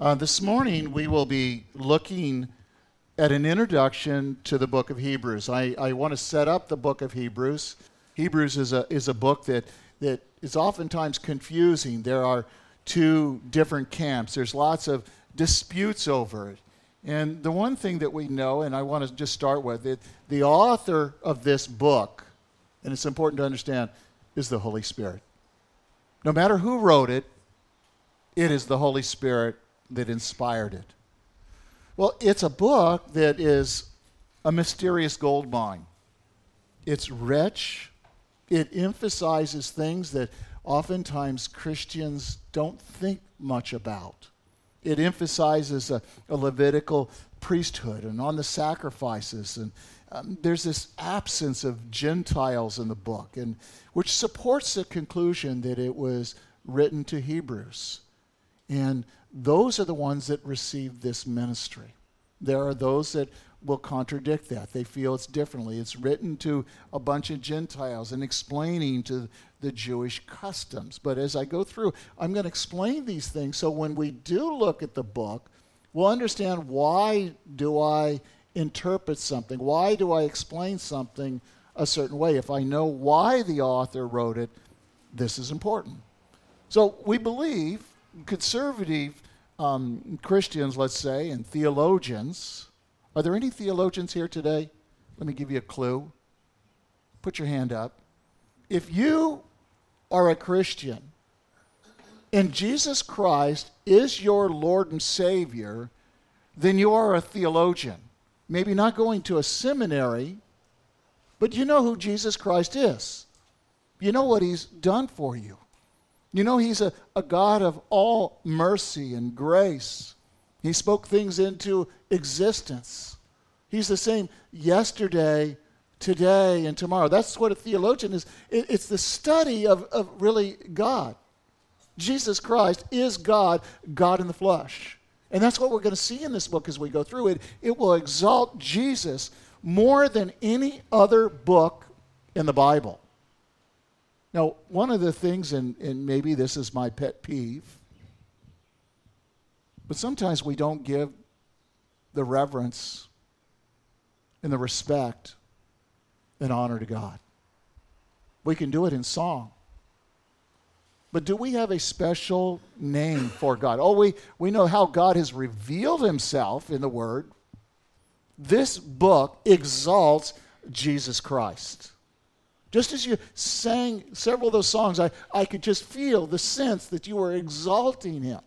Uh, this morning, we will be looking at an introduction to the book of Hebrews. I, I want to set up the book of Hebrews. Hebrews is a, is a book that, that is oftentimes confusing. There are two different camps, there's lots of disputes over it. And the one thing that we know, and I want to just start with it, the author of this book, and it's important to understand, is the Holy Spirit. No matter who wrote it, it is the Holy Spirit that inspired it. Well, it's a book that is a mysterious gold mine. It's rich. It emphasizes things that oftentimes Christians don't think much about. It emphasizes a, a Levitical priesthood and on the sacrifices. And um, there's this absence of Gentiles in the book, and which supports the conclusion that it was written to Hebrews. And those are the ones that receive this ministry. There are those that will contradict that. They feel it's differently. It's written to a bunch of Gentiles and explaining to the Jewish customs. But as I go through, I'm going to explain these things so when we do look at the book, we'll understand why do I interpret something? Why do I explain something a certain way? If I know why the author wrote it, this is important. So we believe conservative um, Christians, let's say, and theologians. Are there any theologians here today? Let me give you a clue. Put your hand up. If you are a Christian and Jesus Christ is your Lord and Savior, then you are a theologian. Maybe not going to a seminary, but you know who Jesus Christ is. You know what he's done for you. You know, He's a, a God of all mercy and grace. He spoke things into existence. He's the same yesterday, today, and tomorrow. That's what a theologian is. It, it's the study of, of really God. Jesus Christ is God, God in the flesh. And that's what we're going to see in this book as we go through it. It will exalt Jesus more than any other book in the Bible. Now, one of the things, and, and maybe this is my pet peeve, but sometimes we don't give the reverence and the respect and honor to God. We can do it in song. But do we have a special name for God? Oh, we, we know how God has revealed himself in the Word. This book exalts Jesus Christ. Just as you sang several of those songs, I, I could just feel the sense that you were exalting him.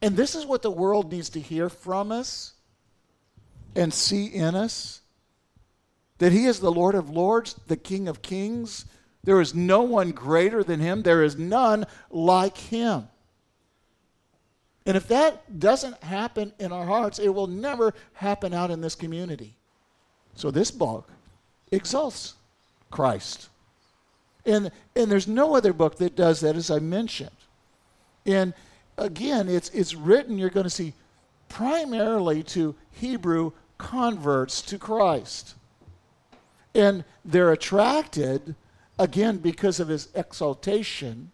And this is what the world needs to hear from us and see in us that he is the Lord of Lords, the King of Kings. There is no one greater than him, there is none like him. And if that doesn't happen in our hearts, it will never happen out in this community. So this book exalts Christ. And, and there's no other book that does that, as I mentioned. And again, it's, it's written, you're going to see, primarily to Hebrew converts to Christ. And they're attracted, again, because of his exaltation.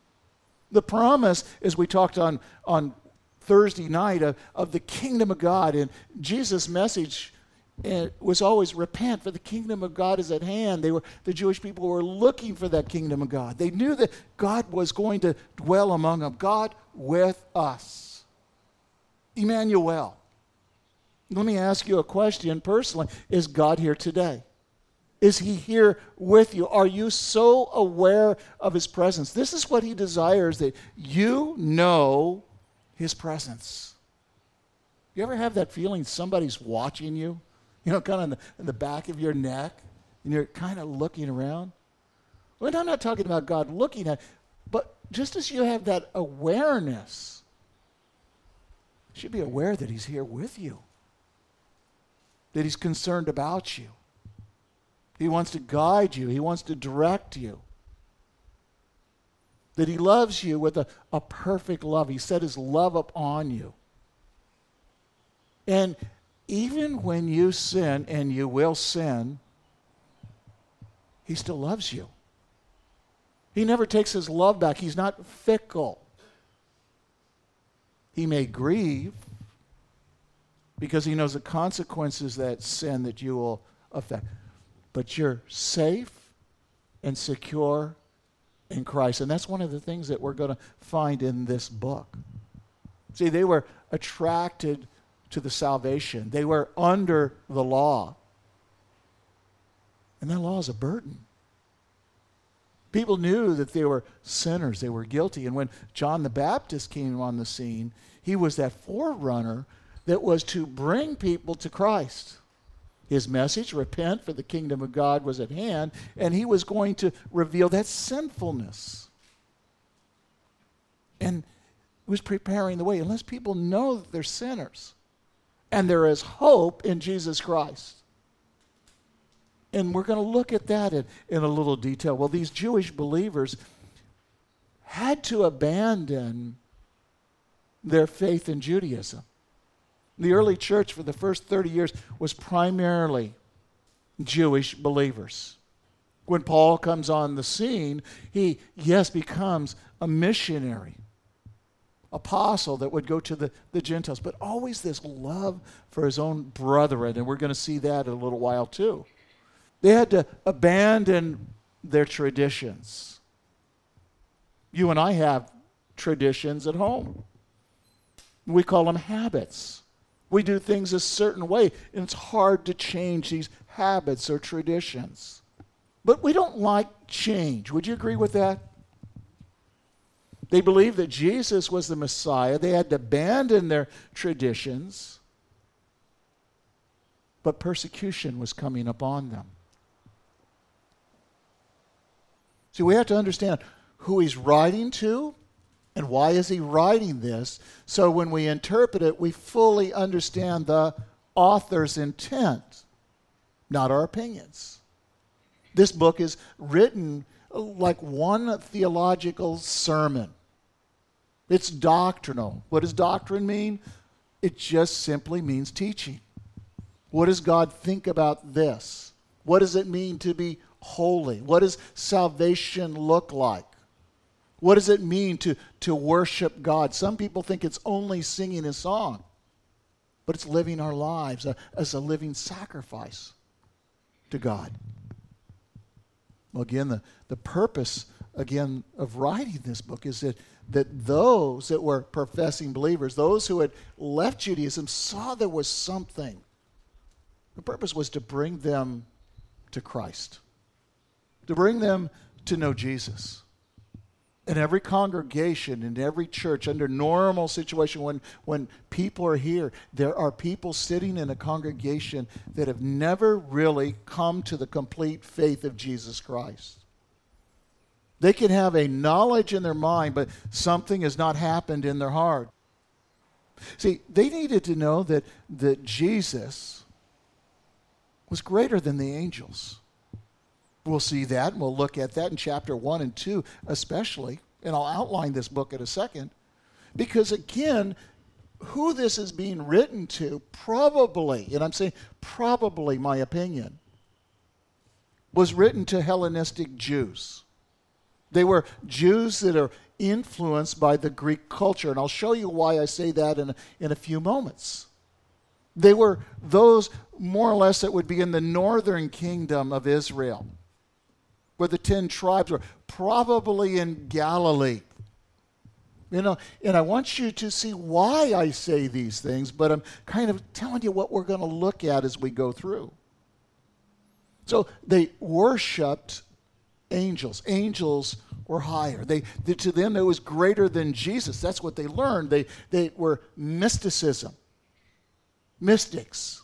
The promise, as we talked on, on Thursday night, of, of the kingdom of God. And Jesus' message it was always repent for the kingdom of God is at hand. They were the Jewish people were looking for that kingdom of God. They knew that God was going to dwell among them. God with us. Emmanuel. Let me ask you a question personally. Is God here today? Is he here with you? Are you so aware of his presence? This is what he desires that you know his presence. You ever have that feeling somebody's watching you? you know, kind of in the, in the back of your neck, and you're kind of looking around. Well, I'm not talking about God looking at, but just as you have that awareness, you should be aware that He's here with you, that He's concerned about you. He wants to guide you, He wants to direct you. That He loves you with a, a perfect love. He set His love upon you. And even when you sin, and you will sin, He still loves you. He never takes His love back, He's not fickle. He may grieve because he knows the consequences that sin that you will affect. But you're safe and secure in Christ. And that's one of the things that we're going to find in this book. See, they were attracted to the salvation, they were under the law. And that law is a burden. People knew that they were sinners, they were guilty. And when John the Baptist came on the scene, he was that forerunner that was to bring people to Christ. His message, repent, for the kingdom of God was at hand, and he was going to reveal that sinfulness. And was preparing the way. Unless people know that they're sinners and there is hope in Jesus Christ. And we're going to look at that in, in a little detail. Well, these Jewish believers had to abandon their faith in Judaism. The early church for the first 30 years was primarily Jewish believers. When Paul comes on the scene, he, yes, becomes a missionary, apostle that would go to the, the Gentiles, but always this love for his own brethren. And we're going to see that in a little while too. They had to abandon their traditions. You and I have traditions at home. We call them habits. We do things a certain way, and it's hard to change these habits or traditions. But we don't like change. Would you agree with that? They believed that Jesus was the Messiah. They had to abandon their traditions, but persecution was coming upon them. See, we have to understand who he's writing to and why is he writing this? So when we interpret it, we fully understand the author's intent, not our opinions. This book is written like one theological sermon. It's doctrinal. What does doctrine mean? It just simply means teaching. What does God think about this? What does it mean to be holy? What does salvation look like? What does it mean to, to worship God? Some people think it's only singing a song, but it's living our lives as a living sacrifice to God. Well, again, the, the purpose, again, of writing this book is that, that those that were professing believers, those who had left Judaism, saw there was something. The purpose was to bring them to Christ, to bring them to know Jesus in every congregation, in every church, under normal situation, when, when people are here, there are people sitting in a congregation that have never really come to the complete faith of Jesus Christ. They can have a knowledge in their mind, but something has not happened in their heart. See, they needed to know that, that Jesus was greater than the angels. We'll see that, and we'll look at that in chapter 1 and 2, especially. And I'll outline this book in a second. Because again, who this is being written to, probably, and I'm saying probably my opinion, was written to Hellenistic Jews. They were Jews that are influenced by the Greek culture. And I'll show you why I say that in a, in a few moments. They were those more or less that would be in the northern kingdom of Israel where the ten tribes were, probably in Galilee. You know, and I want you to see why I say these things, but I'm kind of telling you what we're going to look at as we go through. So they worshiped angels. Angels were higher. They, they, to them, it was greater than Jesus. That's what they learned. They, they were mysticism, mystics.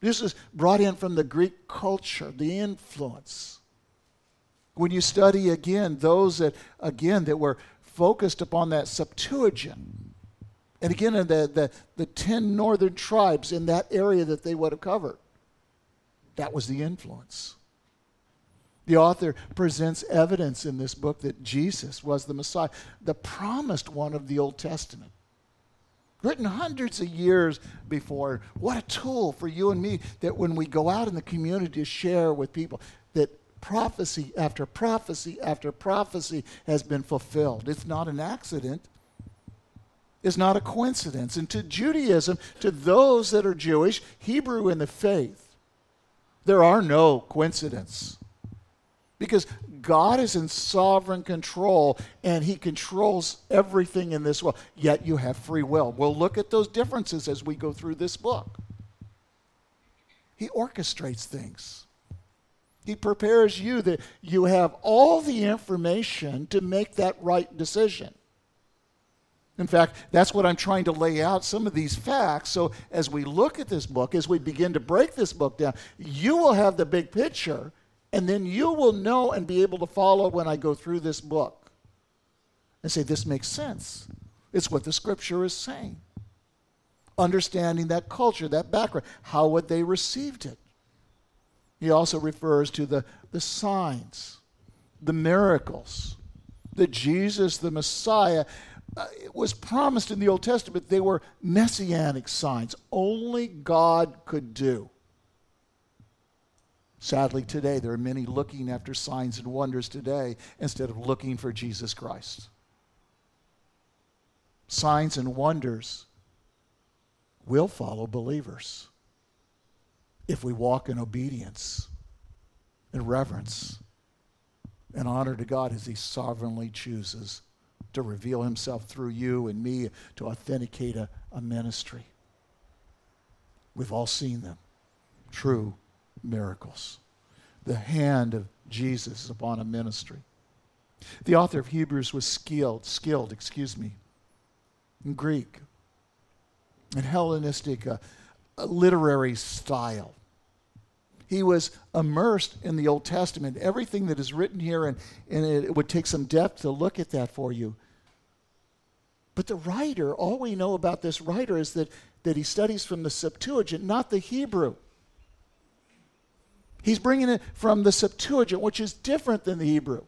This is brought in from the Greek culture, the influence. When you study again those that, again, that were focused upon that Septuagint, and again, in the, the, the 10 northern tribes in that area that they would have covered, that was the influence. The author presents evidence in this book that Jesus was the Messiah, the promised one of the Old Testament. Written hundreds of years before. What a tool for you and me that when we go out in the community to share with people, prophecy after prophecy after prophecy has been fulfilled. It's not an accident. it's not a coincidence. And to Judaism, to those that are Jewish, Hebrew in the faith, there are no coincidences. Because God is in sovereign control and he controls everything in this world. Yet you have free will. We'll look at those differences as we go through this book. He orchestrates things. He prepares you that you have all the information to make that right decision. In fact, that's what I'm trying to lay out some of these facts. So as we look at this book, as we begin to break this book down, you will have the big picture, and then you will know and be able to follow when I go through this book and say, This makes sense. It's what the scripture is saying. Understanding that culture, that background, how would they received it? He also refers to the, the signs, the miracles, that Jesus, the Messiah, uh, was promised in the Old Testament they were messianic signs, only God could do. Sadly, today, there are many looking after signs and wonders today instead of looking for Jesus Christ. Signs and wonders will follow believers if we walk in obedience and reverence and honor to God as He sovereignly chooses to reveal himself through you and me to authenticate a, a ministry. We've all seen them. True miracles. The hand of Jesus upon a ministry. The author of Hebrews was skilled, skilled, excuse me, in Greek and Hellenistic uh, literary style. He was immersed in the Old Testament. Everything that is written here, and, and it would take some depth to look at that for you. But the writer, all we know about this writer is that, that he studies from the Septuagint, not the Hebrew. He's bringing it from the Septuagint, which is different than the Hebrew.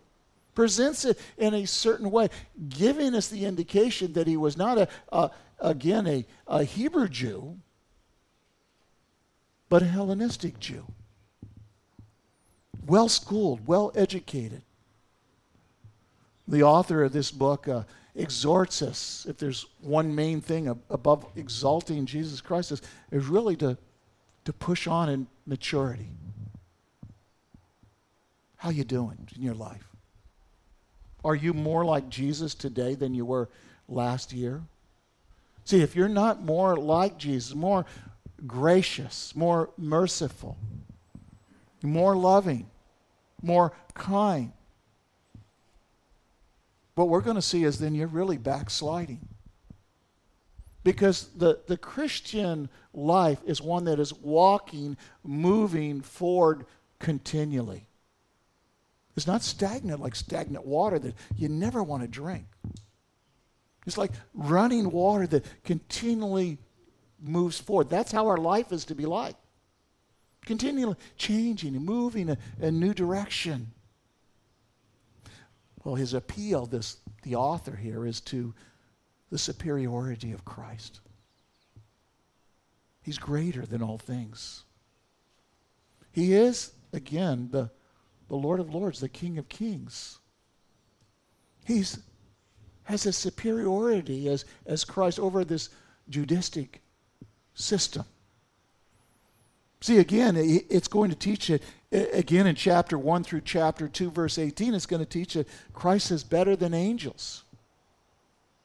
Presents it in a certain way, giving us the indication that he was not, a, a again, a, a Hebrew Jew, but a Hellenistic Jew well schooled, well educated. The author of this book uh, exhorts us, if there's one main thing above exalting Jesus Christ, is, is really to, to push on in maturity. How you doing in your life? Are you more like Jesus today than you were last year? See, if you're not more like Jesus, more gracious, more merciful, more loving, more kind. What we're going to see is then you're really backsliding. Because the, the Christian life is one that is walking, moving forward continually. It's not stagnant like stagnant water that you never want to drink. It's like running water that continually moves forward. That's how our life is to be like continually changing and moving a, a new direction. Well, his appeal, this the author here, is to the superiority of Christ. He's greater than all things. He is, again, the, the Lord of Lords, the King of Kings. He's has a superiority as, as Christ over this Judaistic system. See, again, it's going to teach it again in chapter 1 through chapter 2, verse 18. It's going to teach that Christ is better than angels.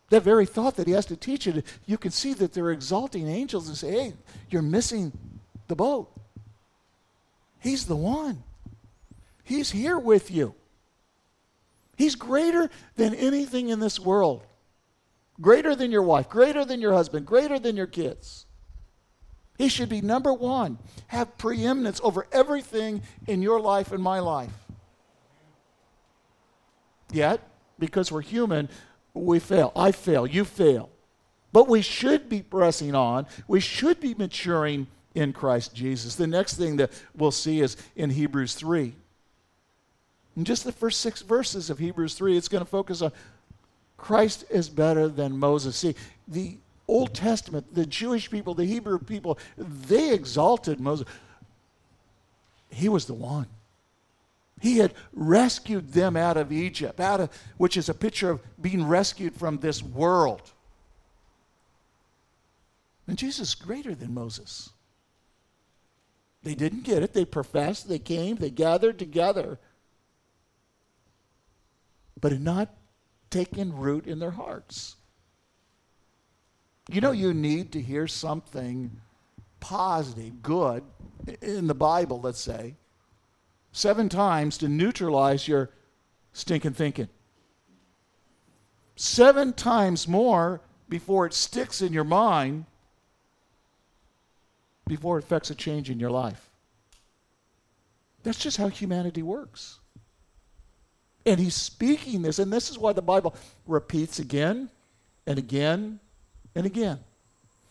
That very thought that he has to teach it, you can see that they're exalting angels and say, hey, you're missing the boat. He's the one, He's here with you. He's greater than anything in this world. Greater than your wife, greater than your husband, greater than your kids. He should be number one, have preeminence over everything in your life and my life. Yet, because we're human, we fail. I fail. You fail. But we should be pressing on. We should be maturing in Christ Jesus. The next thing that we'll see is in Hebrews 3. In just the first six verses of Hebrews 3, it's going to focus on Christ is better than Moses. See, the Old Testament, the Jewish people, the Hebrew people, they exalted Moses. He was the one. He had rescued them out of Egypt, out of which is a picture of being rescued from this world. And Jesus is greater than Moses. They didn't get it. They professed, they came, they gathered together, but had not taken root in their hearts. You know, you need to hear something positive, good, in the Bible, let's say, seven times to neutralize your stinking thinking. Seven times more before it sticks in your mind, before it affects a change in your life. That's just how humanity works. And he's speaking this, and this is why the Bible repeats again and again and again.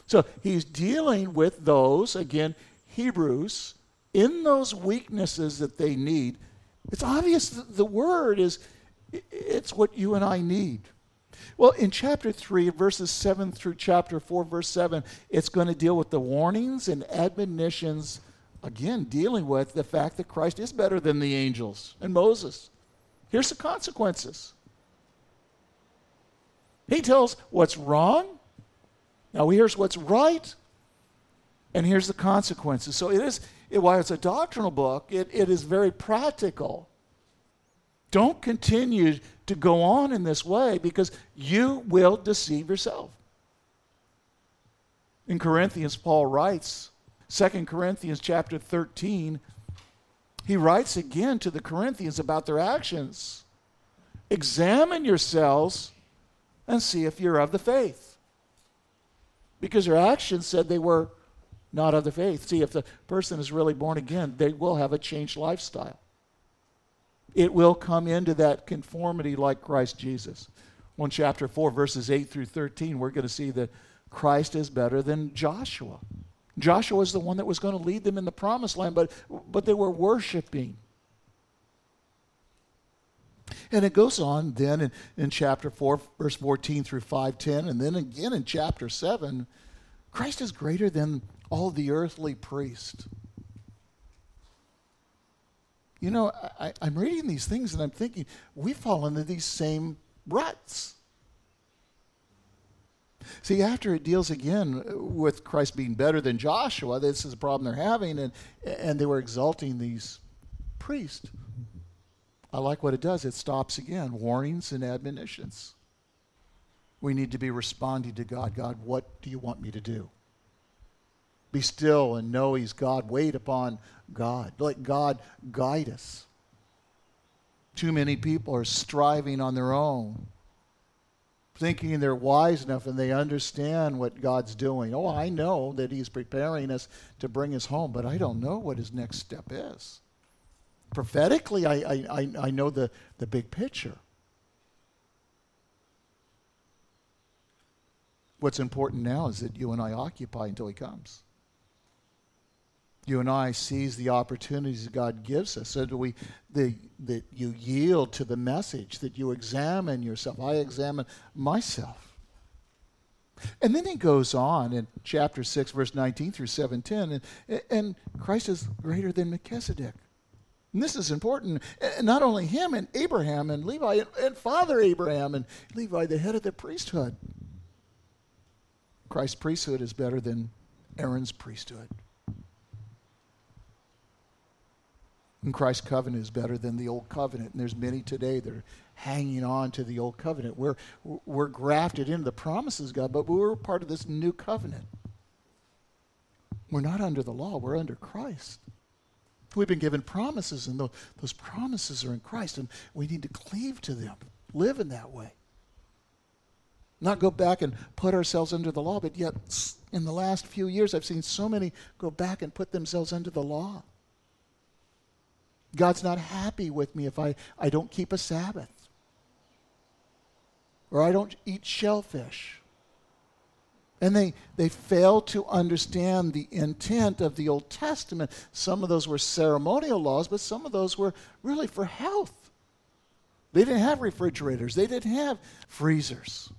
So he's dealing with those, again, Hebrews, in those weaknesses that they need. It's obvious that the word is it's what you and I need. Well, in chapter 3, verses 7 through chapter 4, verse 7, it's going to deal with the warnings and admonitions, again, dealing with the fact that Christ is better than the angels and Moses. Here's the consequences. He tells what's wrong. Now here's what's right. And here's the consequences. So it is, it, while it's a doctrinal book, it, it is very practical. Don't continue to go on in this way because you will deceive yourself. In Corinthians, Paul writes, 2 Corinthians chapter 13, he writes again to the Corinthians about their actions. Examine yourselves and see if you're of the faith. Because their actions said they were not of the faith. See, if the person is really born again, they will have a changed lifestyle. It will come into that conformity like Christ Jesus. One chapter 4, verses 8 through 13, we're going to see that Christ is better than Joshua. Joshua was the one that was going to lead them in the promised land, but, but they were worshiping. And it goes on then in, in chapter 4, verse 14 through 510, and then again in chapter 7, Christ is greater than all the earthly priests. You know, I, I'm reading these things and I'm thinking, we fall into these same ruts. See, after it deals again with Christ being better than Joshua, this is a problem they're having, and, and they were exalting these priests. I like what it does. It stops again warnings and admonitions. We need to be responding to God. God, what do you want me to do? Be still and know He's God. Wait upon God. Let God guide us. Too many people are striving on their own thinking they're wise enough and they understand what God's doing. Oh, I know that He's preparing us to bring us home, but I don't know what His next step is. Prophetically, I, I, I know the, the big picture. What's important now is that you and I occupy until He comes you and I seize the opportunities God gives us, so that we the, that you yield to the message, that you examine yourself. I examine myself. And then he goes on in chapter 6, verse 19 through 710, and, and Christ is greater than Melchizedek. And this is important. And not only him and Abraham and Levi and, and Father Abraham and Levi, the head of the priesthood. Christ's priesthood is better than Aaron's priesthood. And Christ's covenant is better than the old covenant. And there's many today that are hanging on to the old covenant. We're, we're grafted into the promises, God, but we're part of this new covenant. We're not under the law, we're under Christ. We've been given promises, and those promises are in Christ, and we need to cleave to them, live in that way. Not go back and put ourselves under the law, but yet in the last few years, I've seen so many go back and put themselves under the law. God's not happy with me if I, I don't keep a Sabbath or I don't eat shellfish. And they, they fail to understand the intent of the Old Testament. Some of those were ceremonial laws, but some of those were really for health. They didn't have refrigerators, they didn't have freezers.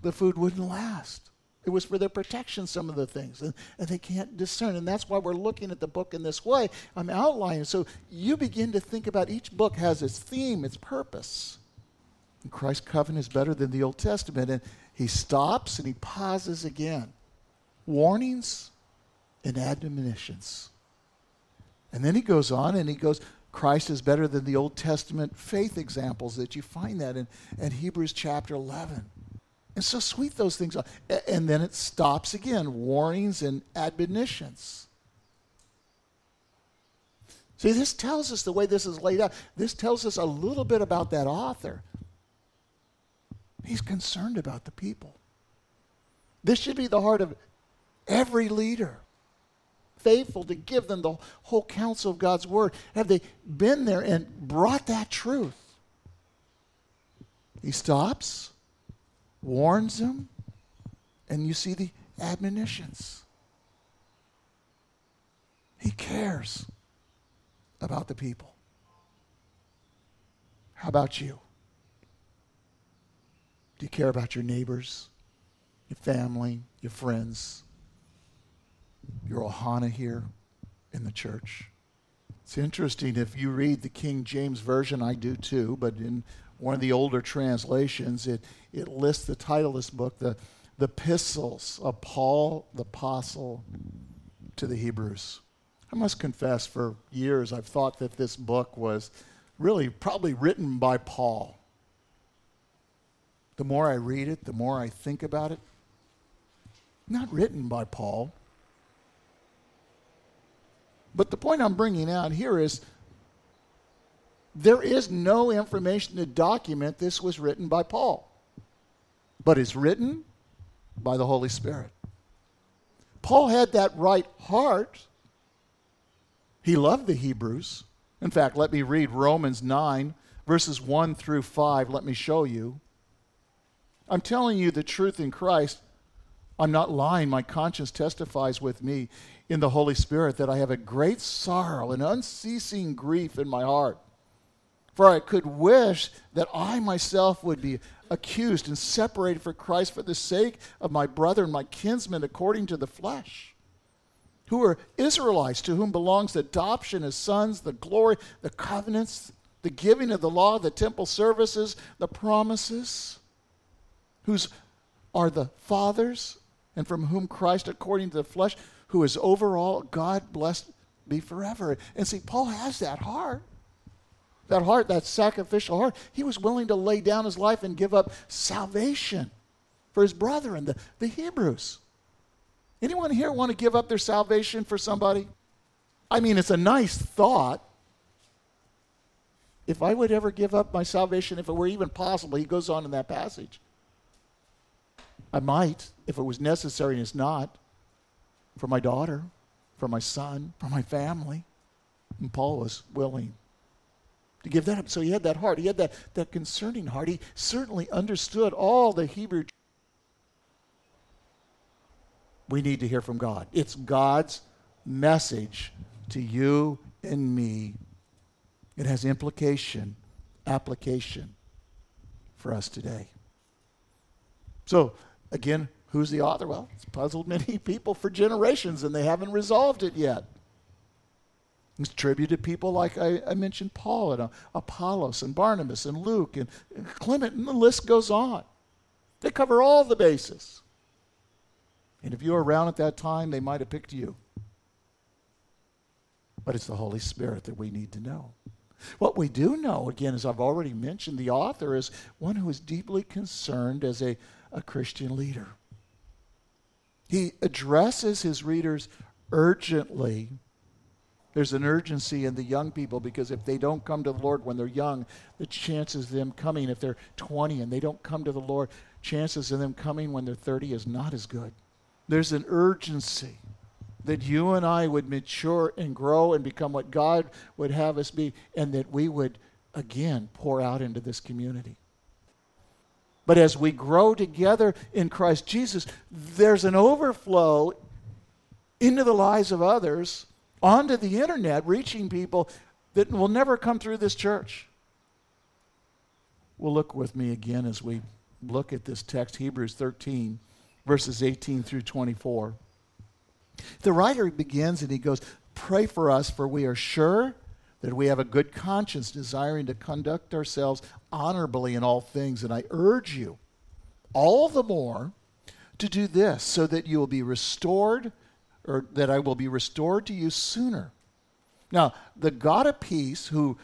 The food wouldn't last. It was for their protection, some of the things, and, and, they can't discern. And that's why we're looking at the book in this way. I'm outlining. So you begin to think about each book has its theme, its purpose. And Christ's covenant is better than the Old Testament. And he stops and he pauses again. warnings and admonitions. And then he goes on and he goes, Christ is better than the Old Testament faith examples that you find that in, in Hebrews chapter 11. And so sweet those things are. And then it stops again warnings and admonitions. See, this tells us the way this is laid out. This tells us a little bit about that author. He's concerned about the people. This should be the heart of every leader. Faithful to give them the whole counsel of God's word. Have they been there and brought that truth? He stops, warns them, and you see the admonitions. He cares about the people. How about you? Do you care about your neighbors, your family, your friends? Your Ohana here in the church. It's interesting if you read the King James Version, I do too, but in one of the older translations, it, it lists the title of this book, the, the epistles of Paul the Apostle to the Hebrews. I must confess, for years I've thought that this book was really probably written by Paul. The more I read it, the more I think about it. Not written by Paul. But the point I'm bringing out here is there is no information to document this was written by Paul, but it's written by the Holy Spirit. Paul had that right heart he loved the Hebrews. In fact, let me read Romans 9, verses 1 through 5. Let me show you. I'm telling you the truth in Christ. I'm not lying. My conscience testifies with me in the Holy Spirit that I have a great sorrow and unceasing grief in my heart. For I could wish that I myself would be accused and separated for Christ for the sake of my brother and my kinsman according to the flesh who are Israelites, to whom belongs adoption as sons, the glory, the covenants, the giving of the law, the temple services, the promises, whose are the fathers, and from whom Christ, according to the flesh, who is over all, God blessed be forever. And see, Paul has that heart. That heart, that sacrificial heart. He was willing to lay down his life and give up salvation for his brethren, the, the Hebrews. Anyone here want to give up their salvation for somebody? I mean, it's a nice thought. If I would ever give up my salvation, if it were even possible, he goes on in that passage. I might, if it was necessary, and it's not, for my daughter, for my son, for my family. And Paul was willing to give that up. So he had that heart. He had that, that concerning heart. He certainly understood all the Hebrew we need to hear from God. It's God's message to you and me. It has implication, application for us today. So, again, who's the author? Well, it's puzzled many people for generations and they haven't resolved it yet. It's attributed to people like I, I mentioned Paul and uh, Apollos and Barnabas and Luke and, and Clement, and the list goes on. They cover all the bases. And if you were around at that time, they might have picked you. But it's the Holy Spirit that we need to know. What we do know, again, as I've already mentioned, the author is one who is deeply concerned as a, a Christian leader. He addresses his readers urgently. There's an urgency in the young people because if they don't come to the Lord when they're young, the chances of them coming, if they're 20 and they don't come to the Lord, chances of them coming when they're 30 is not as good. There's an urgency that you and I would mature and grow and become what God would have us be, and that we would, again, pour out into this community. But as we grow together in Christ Jesus, there's an overflow into the lives of others, onto the internet, reaching people that will never come through this church. Well, look with me again as we look at this text, Hebrews 13 verses 18 through 24. The writer begins and he goes, Pray for us, for we are sure that we have a good conscience, desiring to conduct ourselves honorably in all things. And I urge you, all the more, to do this so that you will be restored, or that I will be restored to you sooner. Now, the God of peace, who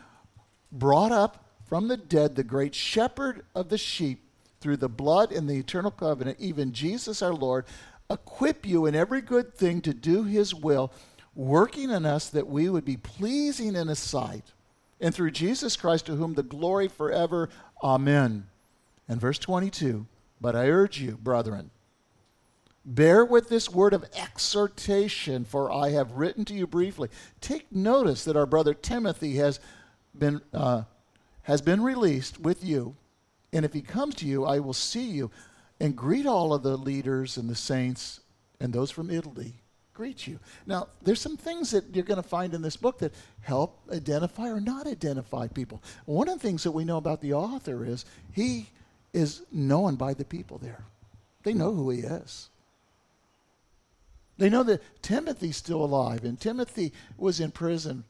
brought up from the dead the great shepherd of the sheep through the blood and the eternal covenant, even Jesus our Lord, equip you in every good thing to do his will, working in us that we would be pleasing in his sight. And through Jesus Christ, to whom the glory forever. Amen. And verse 22 But I urge you, brethren, bear with this word of exhortation, for I have written to you briefly. Take notice that our brother Timothy has been, uh, has been released with you. And if he comes to you, I will see you and greet all of the leaders and the saints and those from Italy. Greet you. Now, there's some things that you're going to find in this book that help identify or not identify people. One of the things that we know about the author is he is known by the people there. They know who he is. They know that Timothy's still alive, and Timothy was in prison.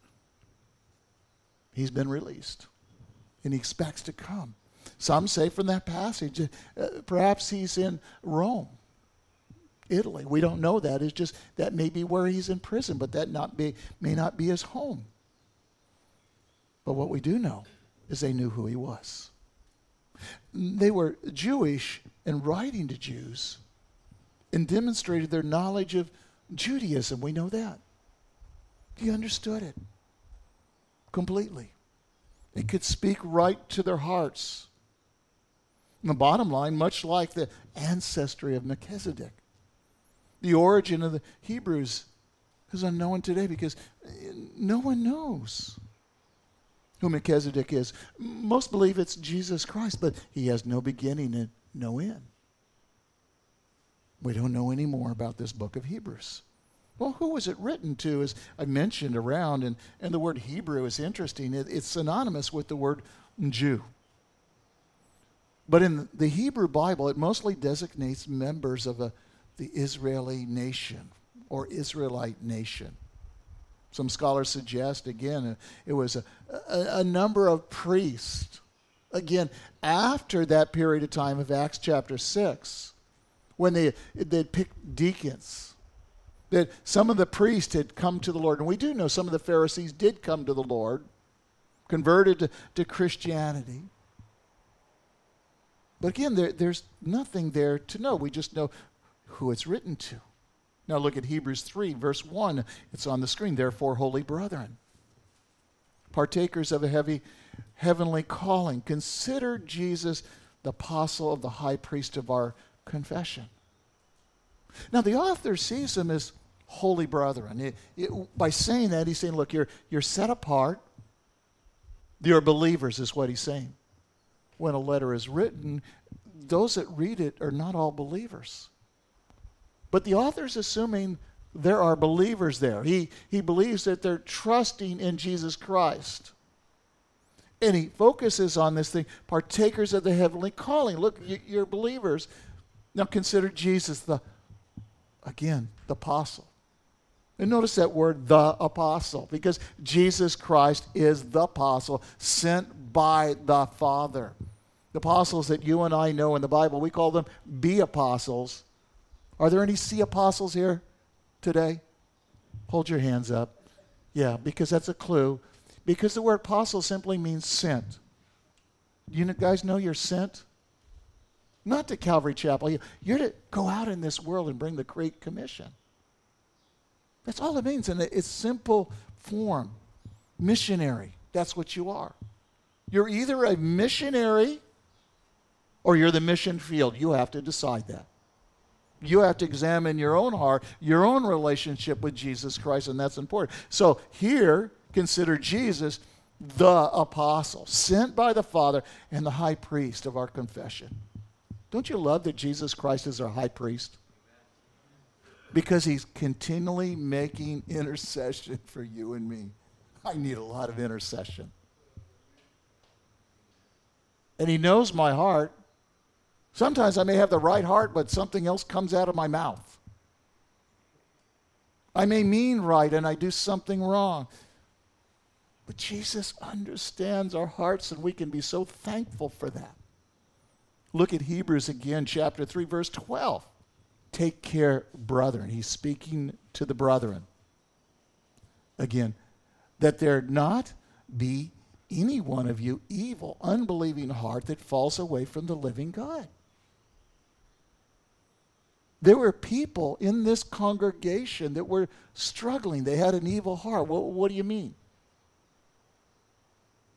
He's been released, and he expects to come. Some say from that passage, uh, perhaps he's in Rome, Italy. We don't know that. It's just that may be where he's in prison, but that not be, may not be his home. But what we do know is they knew who he was. They were Jewish and writing to Jews and demonstrated their knowledge of Judaism. We know that. He understood it completely. It could speak right to their hearts. And the bottom line, much like the ancestry of Melchizedek, the origin of the Hebrews is unknown today because eh, no one knows who Melchizedek is. Most believe it's Jesus Christ, but he has no beginning and no end. We don't know any more about this book of Hebrews. Well, who was it written to, as I mentioned around? And, and the word Hebrew is interesting. It, it's synonymous with the word Jew. But in the Hebrew Bible, it mostly designates members of a, the Israeli nation or Israelite nation. Some scholars suggest, again, it was a, a, a number of priests. Again, after that period of time of Acts chapter 6, when they, they picked deacons, that some of the priests had come to the Lord. And we do know some of the Pharisees did come to the Lord, converted to, to Christianity. But again, there, there's nothing there to know. We just know who it's written to. Now look at Hebrews 3, verse 1. It's on the screen. Therefore, holy brethren, partakers of a heavy heavenly calling, consider Jesus the apostle of the high priest of our confession. Now, the author sees them as holy brethren. It, it, by saying that, he's saying, look, you're, you're set apart. You're believers, is what he's saying when a letter is written, those that read it are not all believers. But the author's assuming there are believers there. He, he believes that they're trusting in Jesus Christ. And he focuses on this thing partakers of the heavenly calling. Look, you, are believers. Now consider Jesus, the, again, the apostle. And notice that word, the apostle, because Jesus Christ is the apostle sent by the Father. The apostles that you and I know in the Bible, we call them be apostles. Are there any sea apostles here today? Hold your hands up. Yeah, because that's a clue. Because the word apostle simply means sent. Do you guys know you're sent? Not to Calvary Chapel. You're to go out in this world and bring the Great Commission. That's all it means in its simple form. Missionary. That's what you are. You're either a missionary or you're the mission field. You have to decide that. You have to examine your own heart, your own relationship with Jesus Christ, and that's important. So here, consider Jesus the apostle, sent by the Father and the high priest of our confession. Don't you love that Jesus Christ is our high priest? because he's continually making intercession for you and me. I need a lot of intercession. And he knows my heart. Sometimes I may have the right heart, but something else comes out of my mouth. I may mean right and I do something wrong. But Jesus understands our hearts, and we can be so thankful for that. Look at Hebrews again, chapter 3, verse 12. Take care, brethren. He's speaking to the brethren. Again, that there not be any one of you evil, unbelieving heart that falls away from the living God. There were people in this congregation that were struggling. They had an evil heart. What do you mean?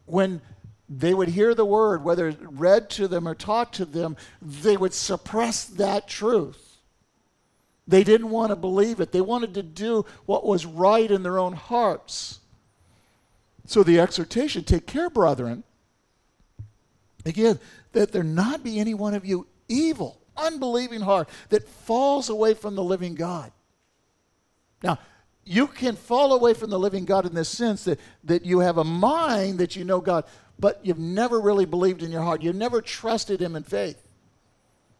When they would hear the word, whether read to them or taught to them, they would suppress that truth. They didn't want to believe it. They wanted to do what was right in their own hearts. So the exhortation take care, brethren, again, that there not be any one of you evil, unbelieving heart that falls away from the living God. Now, you can fall away from the living God in this sense that, that you have a mind that you know God, but you've never really believed in your heart. You've never trusted Him in faith.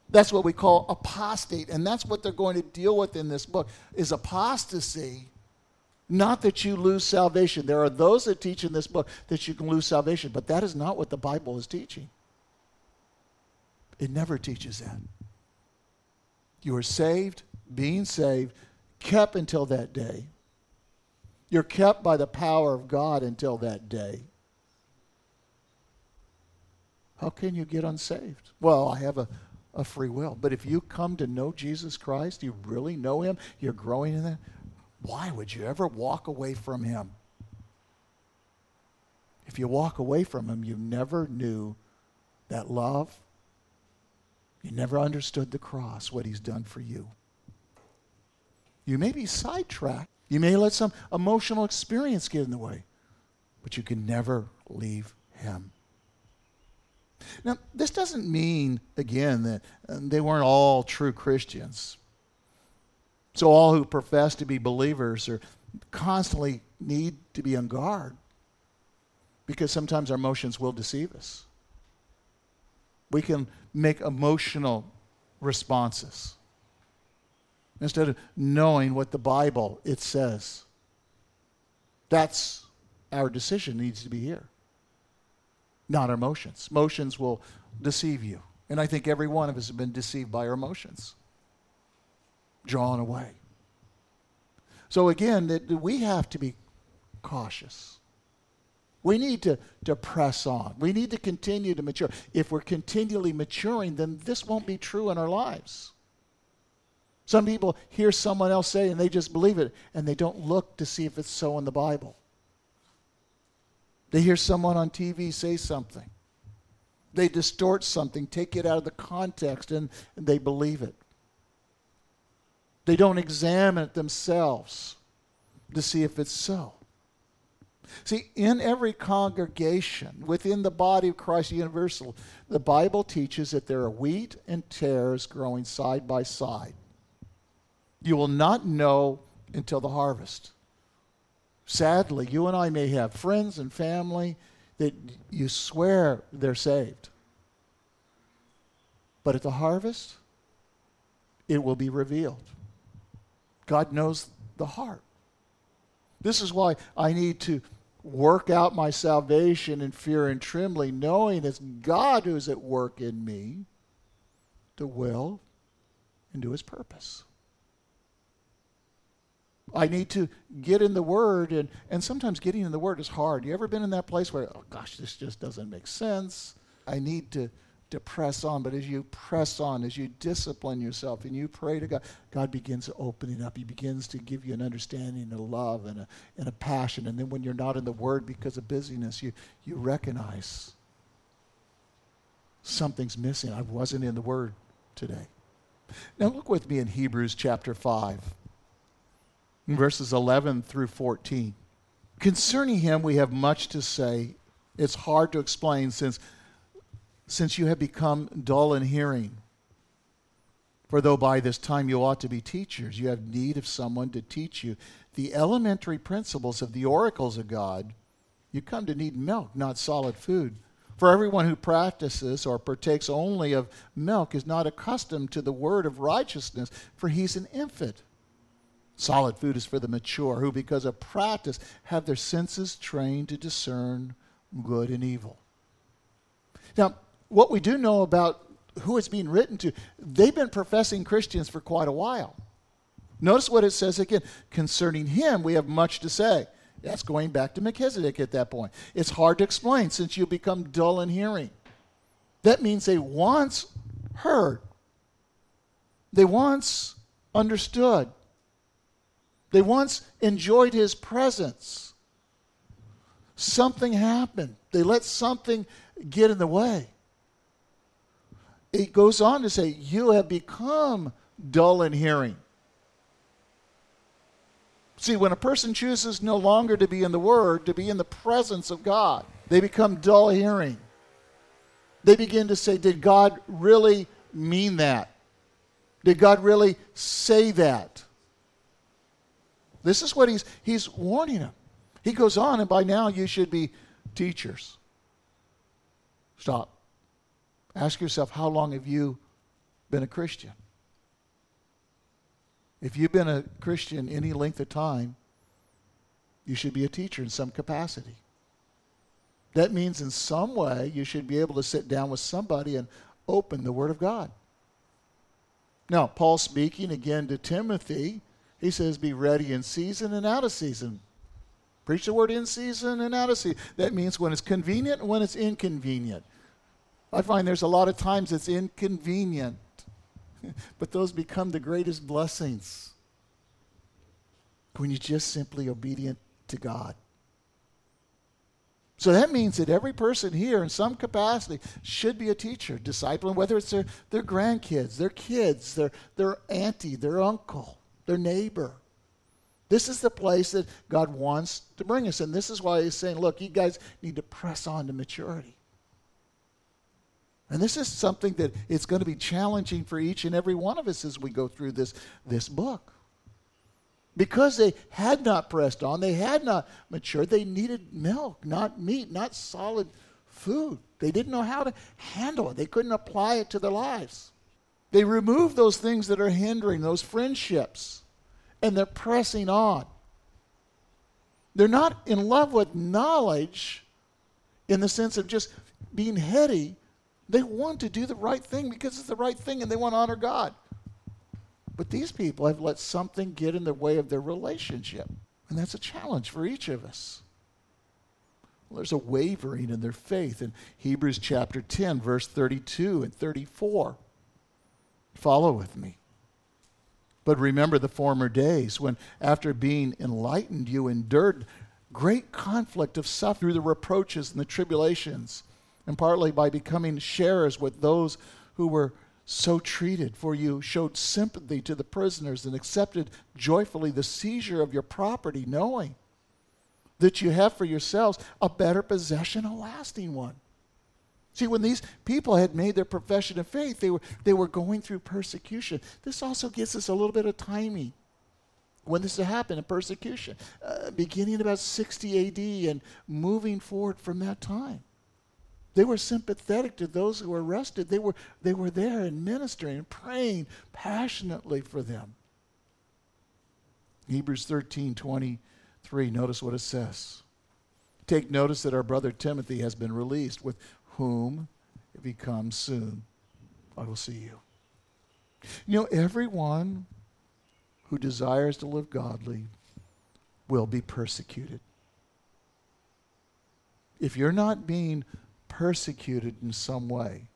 That's what we call apostate, and that's what they're going to deal with in this book is apostasy. Not that you lose salvation. There are those that teach in this book that you can lose salvation, but that is not what the Bible is teaching. It never teaches that. You are saved, being saved, kept until that day. You're kept by the power of God until that day. How can you get unsaved? Well, I have a, a free will. But if you come to know Jesus Christ, you really know Him, you're growing in that, why would you ever walk away from Him? If you walk away from Him, you never knew that love. You never understood the cross, what He's done for you. You may be sidetracked. You may let some emotional experience get in the way, but you can never leave Him. Now, this doesn't mean, again, that uh, they weren't all true Christians. So, all who profess to be believers are constantly need to be on guard because sometimes our emotions will deceive us. We can make emotional responses instead of knowing what the Bible it says. That's our decision needs to be here not our emotions. Emotions will deceive you. And I think every one of us has been deceived by our emotions, drawn away. So again, that we have to be cautious. We need to, to press on. We need to continue to mature. If we're continually maturing, then this won't be true in our lives. Some people hear someone else say and they just believe it, and they don't look to see if it's so in the Bible. They hear someone on TV say something. They distort something, take it out of the context, and, and they believe it. They don't examine it themselves to see if it's so. See, in every congregation within the body of Christ Universal, the Bible teaches that there are wheat and tares growing side by side. You will not know until the harvest. Sadly, you and I may have friends and family that you swear they're saved. But at the harvest, it will be revealed. God knows the heart. This is why I need to work out my salvation in fear and trembling, knowing it's God who's at work in me to will and do his purpose. I need to get in the Word, and, and sometimes getting in the Word is hard. You ever been in that place where, oh gosh, this just doesn't make sense? I need to, to press on. But as you press on, as you discipline yourself and you pray to God, God begins to open it up. He begins to give you an understanding, a love, and a, and a passion. And then when you're not in the Word because of busyness, you, you recognize something's missing. I wasn't in the Word today. Now look with me in Hebrews chapter 5 verses 11 through 14. Concerning him, we have much to say. It's hard to explain since, since you have become dull in hearing. For though by this time you ought to be teachers, you have need of someone to teach you the elementary principles of the oracles of God. You come to need milk, not solid food. For everyone who practices or partakes only of milk is not accustomed to the word of righteousness, for he's an infant. Solid food is for the mature, who, because of practice, have their senses trained to discern good and evil. Now, what we do know about who it's being written to, they've been professing Christians for quite a while. Notice what it says again. Concerning him, we have much to say. That's going back to Melchizedek at that point. It's hard to explain since you become dull in hearing. That means they once heard, they once understood, they once enjoyed his presence. Something happened. They let something get in the way. It goes on to say, You have become dull in hearing. See, when a person chooses no longer to be in the Word, to be in the presence of God, they become dull hearing. They begin to say, Did God really mean that? Did God really say that? This is what he's, he's warning them. He goes on, and by now you should be teachers. Stop. Ask yourself, how long have you been a Christian? If you've been a Christian any length of time, you should be a teacher in some capacity. That means in some way you should be able to sit down with somebody and open the Word of God. Now, Paul speaking again to Timothy, he says, Be ready in season and out of season. Preach the word in season and out of season. That means when it's convenient and when it's inconvenient. I find there's a lot of times it's inconvenient but those become the greatest blessings when you're just simply obedient to God. So that means that every person here in some capacity should be a teacher, discipling, whether it's their, their grandkids, their kids, their, their auntie, their uncle, their neighbor. This is the place that God wants to bring us. And this is why he's saying, look, you guys need to press on to maturity. And this is something that it's going to be challenging for each and every one of us as we go through this, this book. Because they had not pressed on, they had not matured, they needed milk, not meat, not solid food. They didn't know how to handle it, they couldn't apply it to their lives. They removed those things that are hindering, those friendships, and they're pressing on. They're not in love with knowledge in the sense of just being heady, they want to do the right thing because it's the right thing and they want to honor God. But these people have let something get in the way of their relationship. And that's a challenge for each of us. Well, there's a wavering in their faith in Hebrews chapter 10, verse 32 and 34. Follow with me. But remember the former days when, after being enlightened, you endured great conflict of suffering through the reproaches and the tribulations and partly by becoming sharers with those who were so treated. For you showed sympathy to the prisoners and accepted joyfully the seizure of your property, knowing that you have for yourselves a better possession, a lasting one. See, when these people had made their profession of faith, they were, they were going through persecution. This also gives us a little bit of timing when this happened in persecution, uh, beginning about 60 AD and moving forward from that time. They were sympathetic to those who were arrested. They were, they were there and ministering and praying passionately for them. Hebrews 13 23, notice what it says. Take notice that our brother Timothy has been released, with whom, if he comes soon, I will see you. You know, everyone who desires to live godly will be persecuted. If you're not being persecuted in some way,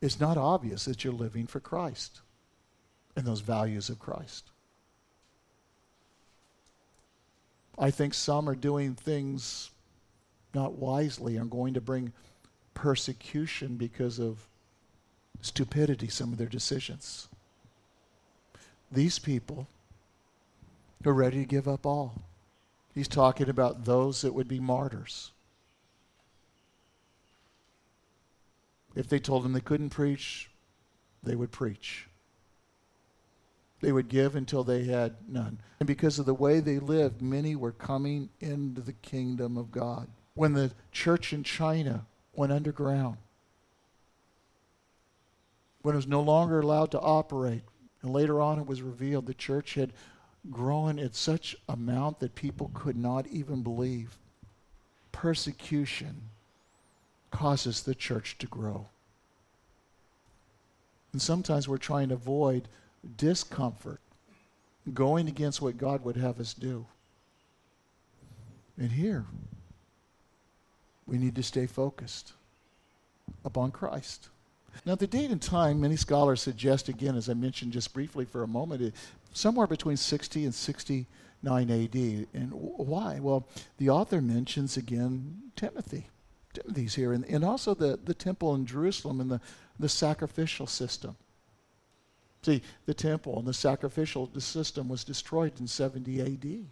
it's not obvious that you're living for Christ and those values of Christ. I think some are doing things not wisely and going to bring persecution because of stupidity, some of their decisions. These people are ready to give up all. He's talking about those that would be martyrs. If they told them they couldn't preach, they would preach. They would give until they had none. And because of the way they lived, many were coming into the kingdom of God. When the church in China went underground, when it was no longer allowed to operate, and later on it was revealed the church had growing at such amount that people could not even believe. Persecution causes the church to grow. And sometimes we're trying to avoid discomfort, going against what God would have us do. And here, we need to stay focused upon Christ. Now, the date and time, many scholars suggest, again, as I mentioned just briefly for a moment, somewhere between 60 and 69 AD. And why? Well, the author mentions again Timothy. Timothy's here, and, and also the, the temple in Jerusalem and the, the sacrificial system. See, the temple and the sacrificial the system was destroyed in 70 AD.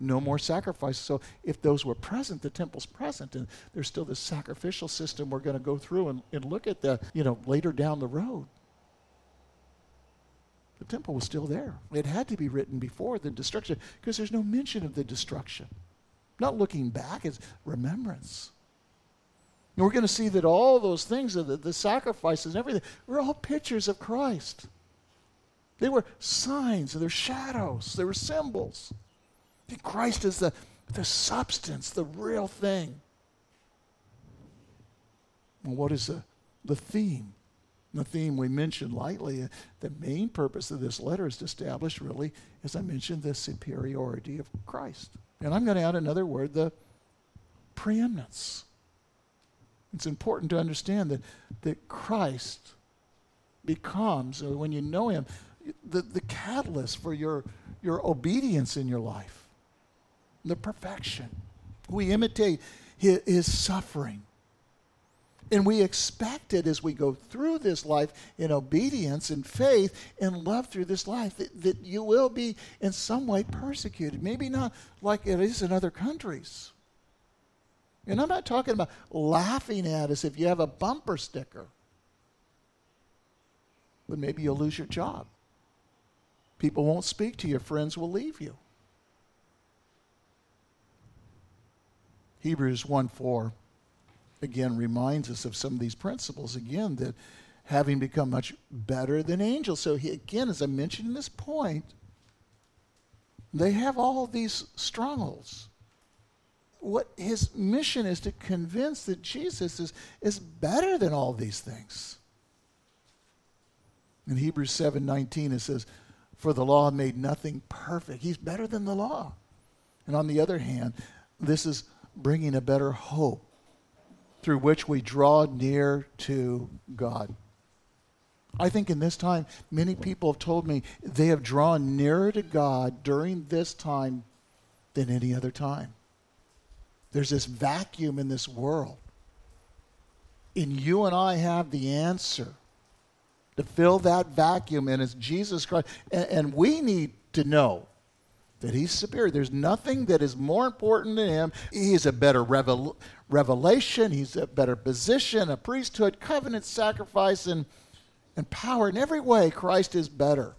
No more sacrifices. So if those were present, the temple's present, and there's still this sacrificial system we're going to go through and, and look at that, you know, later down the road. The temple was still there. It had to be written before the destruction because there's no mention of the destruction. Not looking back, it's remembrance. And we're going to see that all those things, the, the sacrifices and everything, were all pictures of Christ. They were signs, they were shadows, they were symbols. And Christ is the, the substance, the real thing. What is the, the theme? The theme we mentioned lightly, uh, the main purpose of this letter is to establish, really, as I mentioned, the superiority of Christ. And I'm going to add another word, the preeminence. It's important to understand that, that Christ becomes, uh, when you know Him, the, the catalyst for your, your obedience in your life, the perfection. We imitate his, his suffering. And we expect it as we go through this life in obedience and faith and love through this life that, that you will be in some way persecuted. Maybe not like it is in other countries. And I'm not talking about laughing at us if you have a bumper sticker, but maybe you'll lose your job. People won't speak to you, friends will leave you. Hebrews 1 4 again reminds us of some of these principles again that having become much better than angels. So he, again, as I mentioned in this point, they have all these strongholds. What his mission is to convince that Jesus is, is better than all these things. In Hebrews 7:19 it says, for the law made nothing perfect. He's better than the law. And on the other hand, this is bringing a better hope through which we draw near to God. I think in this time, many people have told me they have drawn nearer to God during this time than any other time. There's this vacuum in this world. And you and I have the answer to fill that vacuum, and it's Jesus Christ. And, and we need to know that he's superior. There's nothing that is more important than him. He's a better revel- revelation, he's a better position, a priesthood, covenant, sacrifice, and, and power. In every way, Christ is better.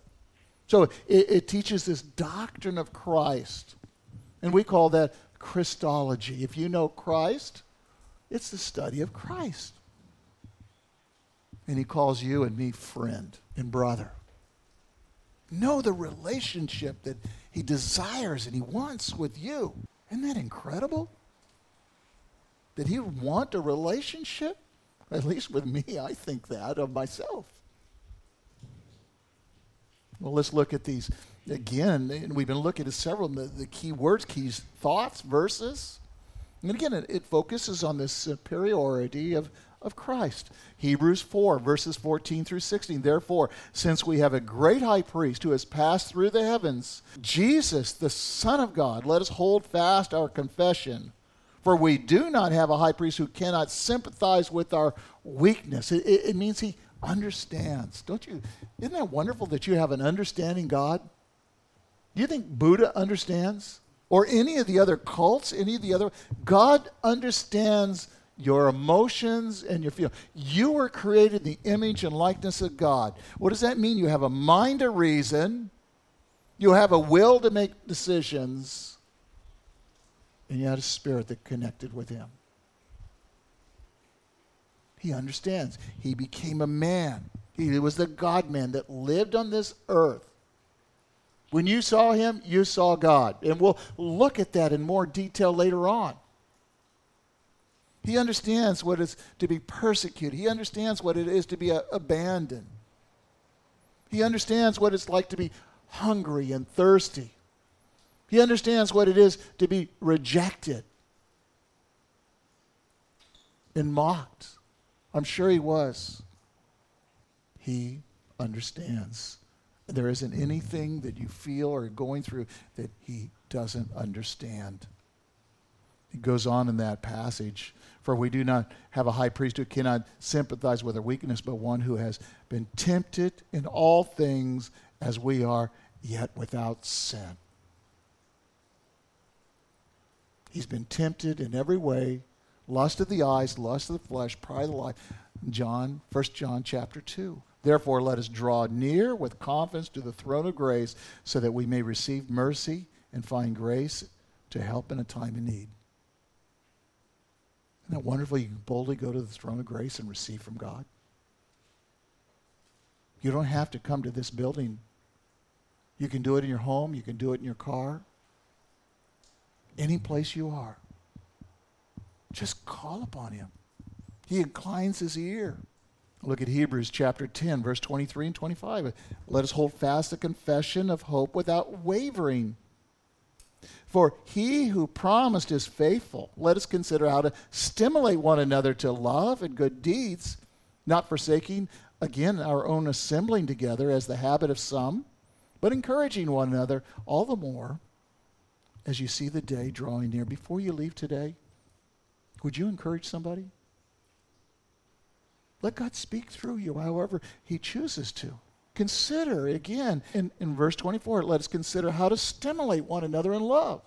So it, it teaches this doctrine of Christ. And we call that Christology. If you know Christ, it's the study of Christ. And he calls you and me friend and brother. Know the relationship that he desires and he wants with you. Isn't that incredible? Did he want a relationship? At least with me, I think that of myself. Well, let's look at these again. And we've been looking at several the, the key words, key thoughts, verses. And again, it, it focuses on the superiority of of Christ. Hebrews 4, verses 14 through 16. Therefore, since we have a great high priest who has passed through the heavens, Jesus, the Son of God, let us hold fast our confession. For we do not have a high priest who cannot sympathize with our weakness. It, it, it means he understands. Don't you? Isn't that wonderful that you have an understanding God? Do you think Buddha understands? Or any of the other cults, any of the other? God understands your emotions and your feelings. You were created the image and likeness of God. What does that mean? You have a mind to reason, you have a will to make decisions, and you had a spirit that connected with Him. He understands. He became a man. He was the God man that lived on this earth. When you saw him, you saw God. And we'll look at that in more detail later on. He understands what it is to be persecuted. He understands what it is to be uh, abandoned. He understands what it's like to be hungry and thirsty. He understands what it is to be rejected and mocked. I'm sure he was. He understands. There isn't anything that you feel or going through that he doesn't understand. He goes on in that passage. For we do not have a high priest who cannot sympathize with our weakness, but one who has been tempted in all things as we are, yet without sin. He's been tempted in every way lust of the eyes, lust of the flesh, pride of the life. John, 1 John chapter 2. Therefore, let us draw near with confidence to the throne of grace so that we may receive mercy and find grace to help in a time of need. Isn't that wonderful? You can boldly go to the throne of grace and receive from God. You don't have to come to this building. You can do it in your home, you can do it in your car, any place you are. Just call upon him. He inclines his ear. Look at Hebrews chapter 10, verse 23 and 25. Let us hold fast the confession of hope without wavering. For he who promised is faithful. Let us consider how to stimulate one another to love and good deeds, not forsaking, again, our own assembling together as the habit of some, but encouraging one another all the more as you see the day drawing near. Before you leave today, would you encourage somebody? Let God speak through you however He chooses to. Consider, again, in, in verse 24, let us consider how to stimulate one another in love.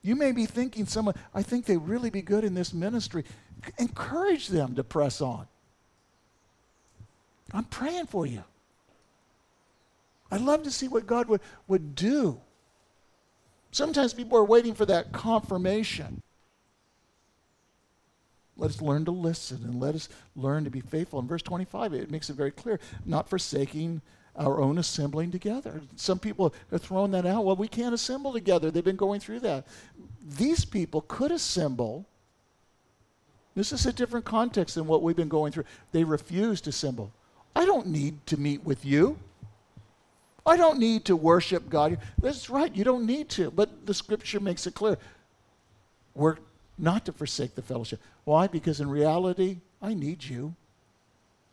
You may be thinking, someone, I think they really be good in this ministry. Encourage them to press on. I'm praying for you. I'd love to see what God would, would do. Sometimes people are waiting for that confirmation. Let us learn to listen and let us learn to be faithful. In verse 25, it makes it very clear not forsaking our own assembling together. Some people are throwing that out. Well, we can't assemble together. They've been going through that. These people could assemble. This is a different context than what we've been going through. They refused to assemble. I don't need to meet with you. I don't need to worship God. That's right, you don't need to. But the scripture makes it clear. We're not to forsake the fellowship. Why? Because in reality, I need you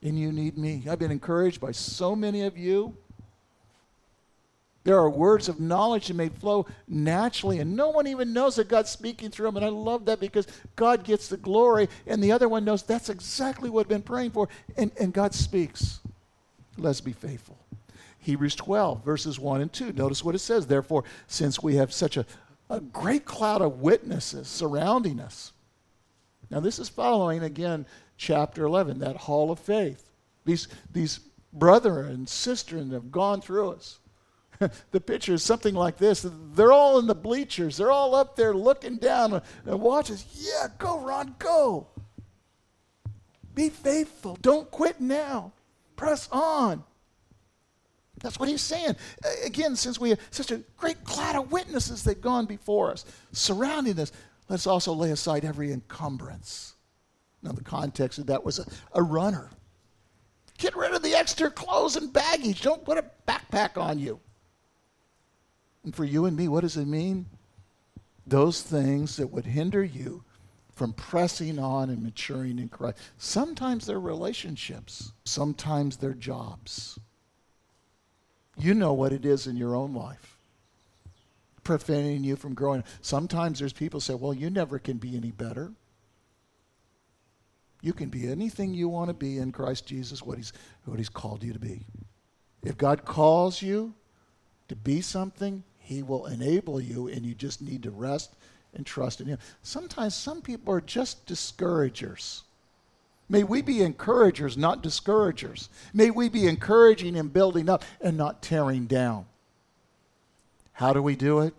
and you need me. I've been encouraged by so many of you. There are words of knowledge that may flow naturally, and no one even knows that God's speaking through them. And I love that because God gets the glory, and the other one knows that's exactly what I've been praying for, and, and God speaks. Let's be faithful. Hebrews 12, verses 1 and 2. Notice what it says. Therefore, since we have such a a great cloud of witnesses surrounding us. Now, this is following, again, chapter 11, that hall of faith. These, these brother and sister have gone through us. the picture is something like this. They're all in the bleachers. They're all up there looking down and watching. Yeah, go, Ron, go. Be faithful. Don't quit now. Press on. That's what he's saying. Again, since we have such a great cloud of witnesses that have gone before us, surrounding us, let's also lay aside every encumbrance. Now, the context of that was a, a runner. Get rid of the extra clothes and baggage. Don't put a backpack on you. And for you and me, what does it mean? Those things that would hinder you from pressing on and maturing in Christ. Sometimes they're relationships, sometimes they're jobs. You know what it is in your own life, preventing you from growing. Sometimes there's people say, well, you never can be any better. You can be anything you want to be in Christ Jesus, what he's, what he's called you to be. If God calls you to be something, he will enable you, and you just need to rest and trust in him. Sometimes some people are just discouragers. May we be encouragers, not discouragers. May we be encouraging and building up and not tearing down. How do we do it?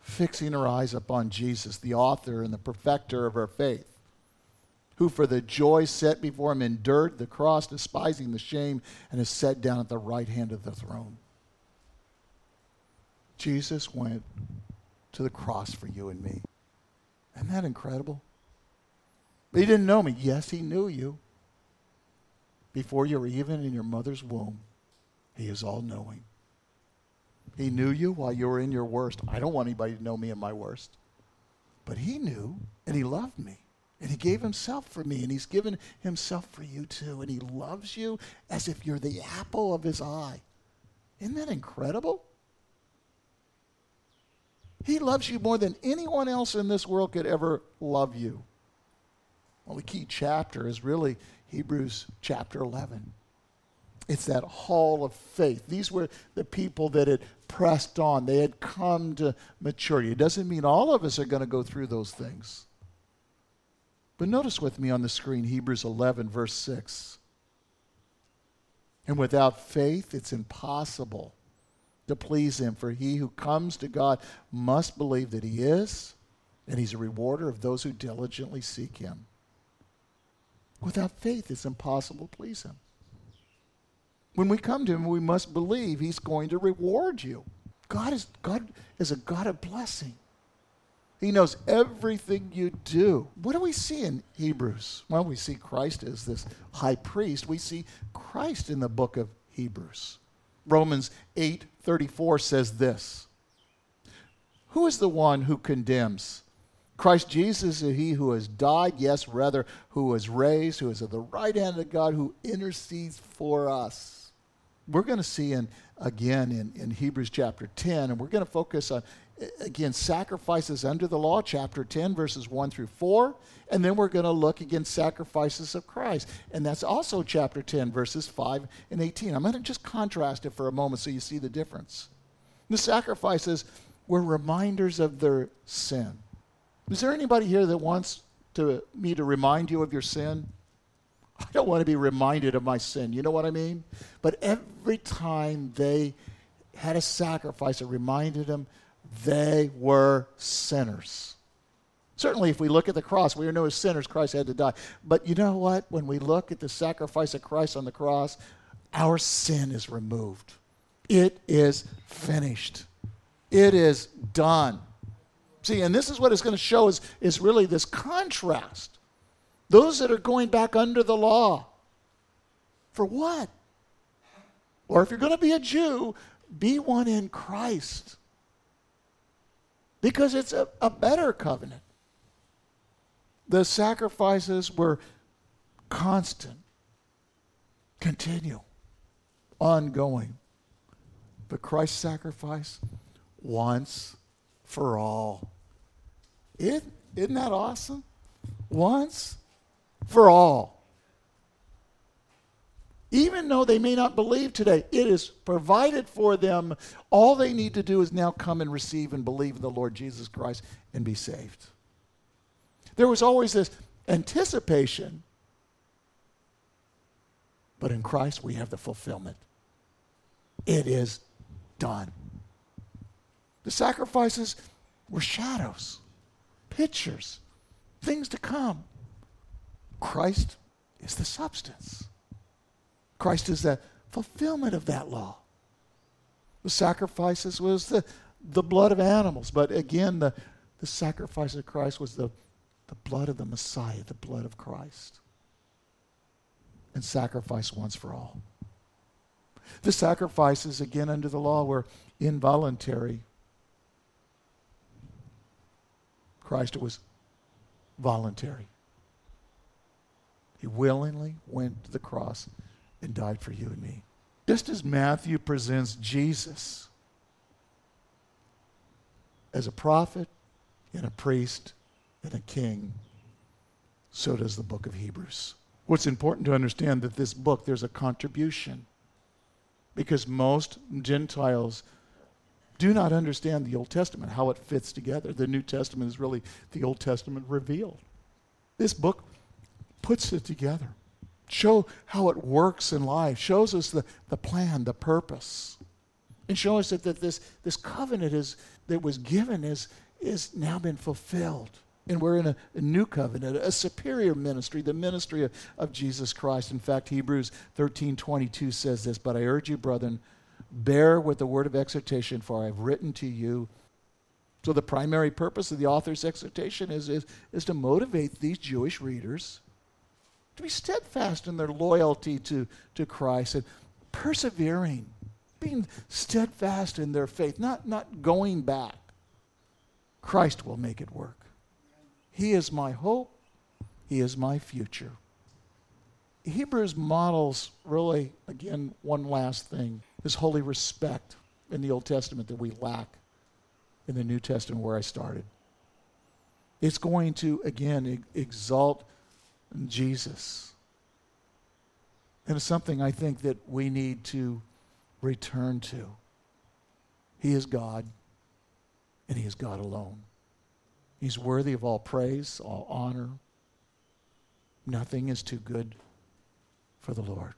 Fixing our eyes upon Jesus, the author and the perfecter of our faith, who for the joy set before him endured the cross, despising the shame, and is set down at the right hand of the throne. Jesus went to the cross for you and me. Isn't that incredible? He didn't know me. Yes, he knew you. Before you were even in your mother's womb, he is all knowing. He knew you while you were in your worst. I don't want anybody to know me in my worst. But he knew, and he loved me. And he gave himself for me, and he's given himself for you too. And he loves you as if you're the apple of his eye. Isn't that incredible? He loves you more than anyone else in this world could ever love you. Well, the key chapter is really Hebrews chapter 11. It's that hall of faith. These were the people that had pressed on, they had come to maturity. It doesn't mean all of us are going to go through those things. But notice with me on the screen Hebrews 11, verse 6. And without faith, it's impossible to please Him, for he who comes to God must believe that He is, and He's a rewarder of those who diligently seek Him. Without faith, it's impossible to please Him. When we come to Him, we must believe He's going to reward you. God is, God is a God of blessing. He knows everything you do. What do we see in Hebrews? Well, we see Christ as this high priest. We see Christ in the book of Hebrews. Romans 8:34 says this. Who is the one who condemns? Christ Jesus is he who has died, yes, rather, who was raised, who is at the right hand of God, who intercedes for us. We're going to see in again in, in Hebrews chapter 10, and we're going to focus on again, sacrifices under the law, chapter 10, verses 1 through 4. And then we're going to look again, sacrifices of Christ. And that's also chapter 10, verses 5 and 18. I'm going to just contrast it for a moment so you see the difference. The sacrifices were reminders of their sin. Is there anybody here that wants to, me to remind you of your sin? I don't want to be reminded of my sin. You know what I mean? But every time they had a sacrifice, it reminded them they were sinners. Certainly, if we look at the cross, we know as sinners Christ had to die. But you know what? When we look at the sacrifice of Christ on the cross, our sin is removed. It is finished. It is done. See, and this is what it's going to show is, is really this contrast. Those that are going back under the law. For what? Or if you're going to be a Jew, be one in Christ because it's a, a better covenant. The sacrifices were constant, continual, ongoing. But Christ's sacrifice, once for all. It, isn't that awesome? Once for all. Even though they may not believe today, it is provided for them. All they need to do is now come and receive and believe in the Lord Jesus Christ and be saved. There was always this anticipation, but in Christ we have the fulfillment. It is done. The sacrifices were shadows, pictures, things to come. Christ is the substance. Christ is the fulfillment of that law. The sacrifices was the, the blood of animals, but again, the, the sacrifice of Christ was the, the blood of the Messiah, the blood of Christ. And sacrifice once for all. The sacrifices, again, under the law, were involuntary. Christ it was voluntary. He willingly went to the cross and died for you and me. Just as Matthew presents Jesus as a prophet and a priest and a king, so does the book of Hebrews. What's important to understand that this book, there's a contribution. Because most Gentiles do not understand the Old Testament, how it fits together. The New Testament is really the Old Testament revealed. This book puts it together show how it works in life, shows us the, the plan, the purpose, and show us that, that this, this covenant is, that was given is, is now been fulfilled. And we're in a, a new covenant, a superior ministry, the ministry of, of Jesus Christ. In fact, Hebrews 13 22 says this, But I urge you, brethren, bear with the word of exhortation, for I have written to you So the primary purpose of the author's exhortation is, is, is to motivate these Jewish readers to be steadfast in their loyalty to, to Christ and persevering, being steadfast in their faith, not, not going back. Christ will make it work. He is my hope. He is my future. Hebrews models really, again, one last thing this holy respect in the Old Testament that we lack in the New Testament where I started. It's going to, again, exalt Jesus. And it's something I think that we need to return to. He is God, and He is God alone. He's worthy of all praise, all honor. Nothing is too good for the Lord.